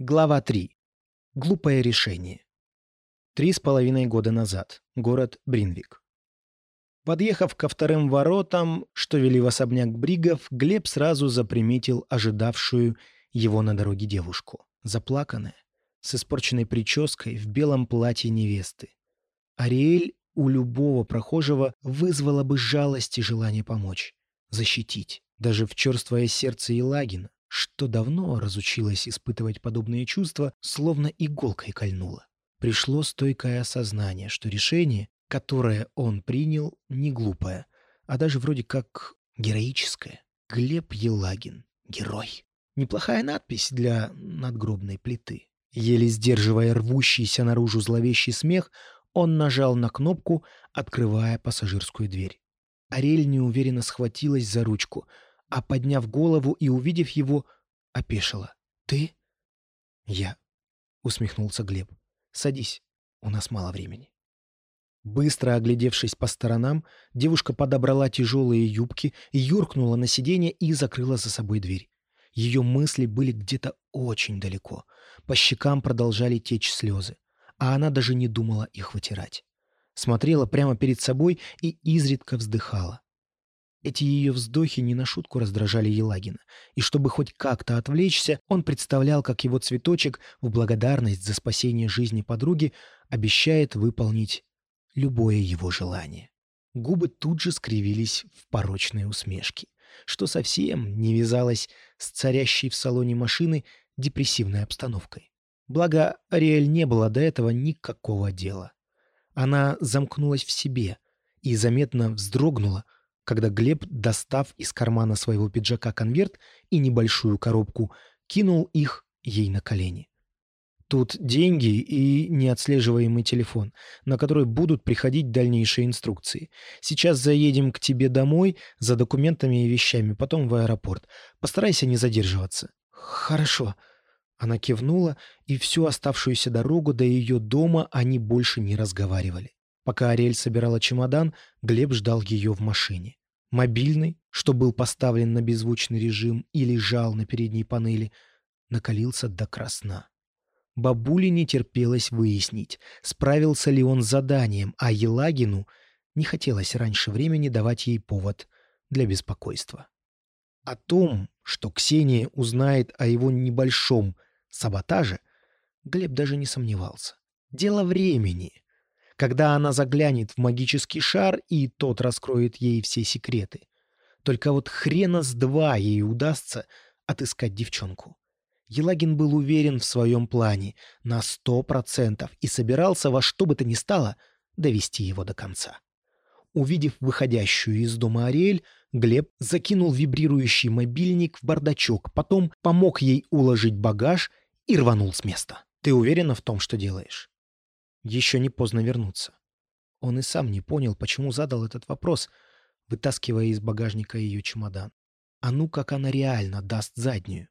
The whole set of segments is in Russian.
Глава 3. Глупое решение. Три с половиной года назад. Город Бринвик. Подъехав ко вторым воротам, что вели в особняк Бригов, Глеб сразу заприметил ожидавшую его на дороге девушку. Заплаканная, с испорченной прической, в белом платье невесты. Ариэль у любого прохожего вызвала бы жалость и желание помочь, защитить. Даже в черствое сердце Елагина, что давно разучилась испытывать подобные чувства, словно иголкой кольнуло. Пришло стойкое осознание, что решение, которое он принял, не глупое, а даже вроде как героическое. Глеб Елагин. Герой. Неплохая надпись для надгробной плиты. Еле сдерживая рвущийся наружу зловещий смех, он нажал на кнопку, открывая пассажирскую дверь. Ариэль неуверенно схватилась за ручку, а подняв голову и увидев его, опешила. «Ты?» «Я», — усмехнулся Глеб. «Садись, у нас мало времени». Быстро оглядевшись по сторонам, девушка подобрала тяжелые юбки, юркнула на сиденье и закрыла за собой дверь. Ее мысли были где-то очень далеко. По щекам продолжали течь слезы а она даже не думала их вытирать. Смотрела прямо перед собой и изредка вздыхала. Эти ее вздохи не на шутку раздражали Елагина, и чтобы хоть как-то отвлечься, он представлял, как его цветочек в благодарность за спасение жизни подруги обещает выполнить любое его желание. Губы тут же скривились в порочной усмешке, что совсем не вязалось с царящей в салоне машины депрессивной обстановкой. Благо, Ариэль не было до этого никакого дела. Она замкнулась в себе и заметно вздрогнула, когда Глеб, достав из кармана своего пиджака конверт и небольшую коробку, кинул их ей на колени. Тут деньги и неотслеживаемый телефон, на который будут приходить дальнейшие инструкции. Сейчас заедем к тебе домой за документами и вещами, потом в аэропорт. Постарайся не задерживаться. Хорошо. Она кивнула, и всю оставшуюся дорогу до ее дома они больше не разговаривали. Пока Ариэль собирала чемодан, Глеб ждал ее в машине. Мобильный, что был поставлен на беззвучный режим и лежал на передней панели, накалился до красна. Бабуле не терпелось выяснить, справился ли он с заданием, а Елагину не хотелось раньше времени давать ей повод для беспокойства. О том, что Ксения узнает о его небольшом саботаже, Глеб даже не сомневался. Дело времени. Когда она заглянет в магический шар, и тот раскроет ей все секреты. Только вот хрена с два ей удастся отыскать девчонку. Елагин был уверен в своем плане на сто процентов и собирался во что бы то ни стало довести его до конца. Увидев выходящую из дома Ариэль, Глеб закинул вибрирующий мобильник в бардачок, потом помог ей уложить багаж и рванул с места. «Ты уверена в том, что делаешь?» «Еще не поздно вернуться». Он и сам не понял, почему задал этот вопрос, вытаскивая из багажника ее чемодан. А ну как она реально даст заднюю.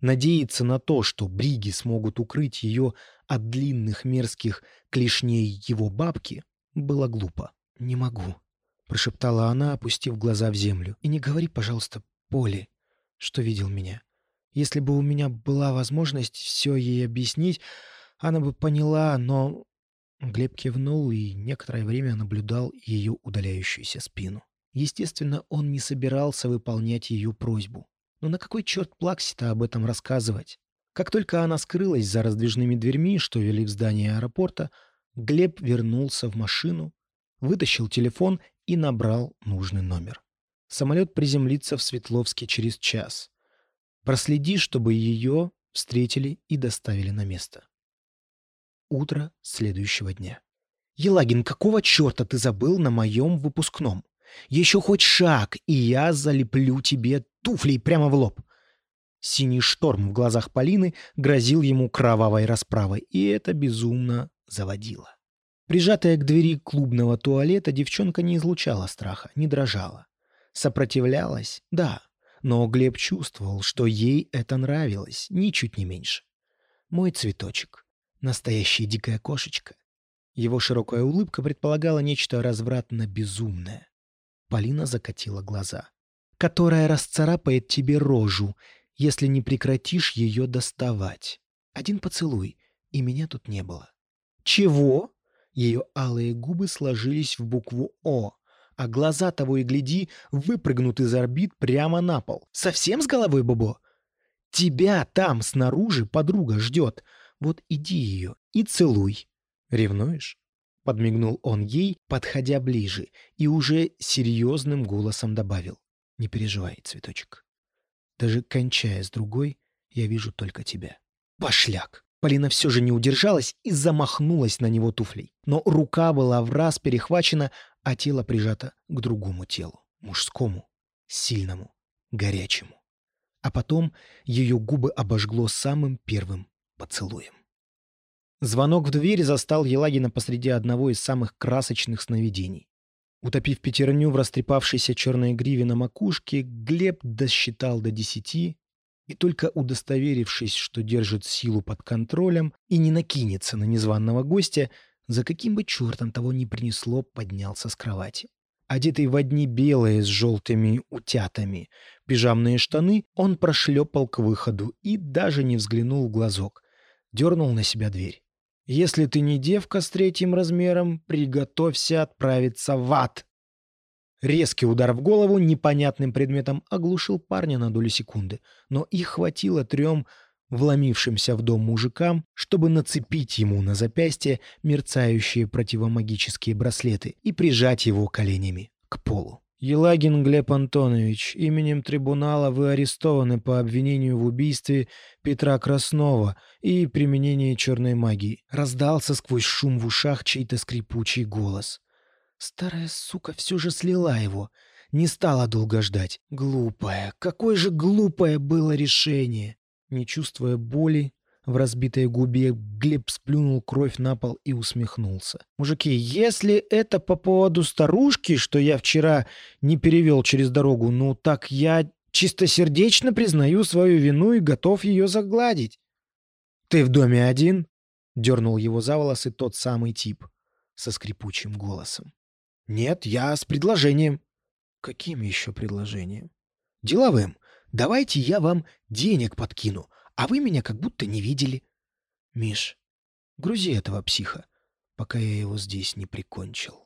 Надеяться на то, что бриги смогут укрыть ее от длинных мерзких клешней его бабки, было глупо. «Не могу», — прошептала она, опустив глаза в землю. «И не говори, пожалуйста, Поле, что видел меня. Если бы у меня была возможность все ей объяснить, она бы поняла, но...» Глеб кивнул и некоторое время наблюдал ее удаляющуюся спину. Естественно, он не собирался выполнять ее просьбу. Но на какой черт Плакси-то об этом рассказывать? Как только она скрылась за раздвижными дверьми, что вели в здание аэропорта, Глеб вернулся в машину, вытащил телефон и набрал нужный номер. Самолет приземлится в Светловске через час. Проследи, чтобы ее встретили и доставили на место. Утро следующего дня. «Елагин, какого черта ты забыл на моем выпускном? Еще хоть шаг, и я залеплю тебе туфлей прямо в лоб!» Синий шторм в глазах Полины грозил ему кровавой расправой, и это безумно заводило. Прижатая к двери клубного туалета, девчонка не излучала страха, не дрожала. Сопротивлялась, да, но Глеб чувствовал, что ей это нравилось, ничуть не меньше. Мой цветочек. Настоящая дикая кошечка. Его широкая улыбка предполагала нечто развратно-безумное. Полина закатила глаза. «Которая расцарапает тебе рожу, если не прекратишь ее доставать». Один поцелуй, и меня тут не было». «Чего?» Ее алые губы сложились в букву «О», а глаза того и гляди выпрыгнут из орбит прямо на пол. «Совсем с головой, Бобо?» «Тебя там снаружи подруга ждет. Вот иди ее и целуй». «Ревнуешь?» — подмигнул он ей, подходя ближе, и уже серьезным голосом добавил. «Не переживай, цветочек. Даже кончая с другой, я вижу только тебя». «Пошляк!» Полина все же не удержалась и замахнулась на него туфлей. Но рука была в раз перехвачена, а тело прижато к другому телу. Мужскому, сильному, горячему. А потом ее губы обожгло самым первым поцелуем. Звонок в дверь застал Елагина посреди одного из самых красочных сновидений. Утопив пятерню в растрепавшейся черной гриве на макушке, Глеб досчитал до десяти и только удостоверившись, что держит силу под контролем и не накинется на незваного гостя, за каким бы чертом того ни принесло, поднялся с кровати. Одетый в одни белые с желтыми утятами пижамные штаны, он прошлепал к выходу и даже не взглянул в глазок. Дернул на себя дверь. «Если ты не девка с третьим размером, приготовься отправиться в ад!» Резкий удар в голову непонятным предметом оглушил парня на долю секунды, но их хватило трем вломившимся в дом мужикам, чтобы нацепить ему на запястье мерцающие противомагические браслеты и прижать его коленями к полу. «Елагин Глеб Антонович, именем трибунала вы арестованы по обвинению в убийстве Петра Краснова и применении черной магии», раздался сквозь шум в ушах чей-то скрипучий голос. Старая сука все же слила его. Не стала долго ждать. Глупое, какое же глупое было решение. Не чувствуя боли, в разбитой губе Глеб сплюнул кровь на пол и усмехнулся. «Мужики, если это по поводу старушки, что я вчера не перевел через дорогу, ну так я чистосердечно признаю свою вину и готов ее загладить». «Ты в доме один?» — дернул его за волосы тот самый тип со скрипучим голосом. «Нет, я с предложением». «Каким еще предложением?» «Деловым. Давайте я вам денег подкину, а вы меня как будто не видели». «Миш, грузи этого психа, пока я его здесь не прикончил».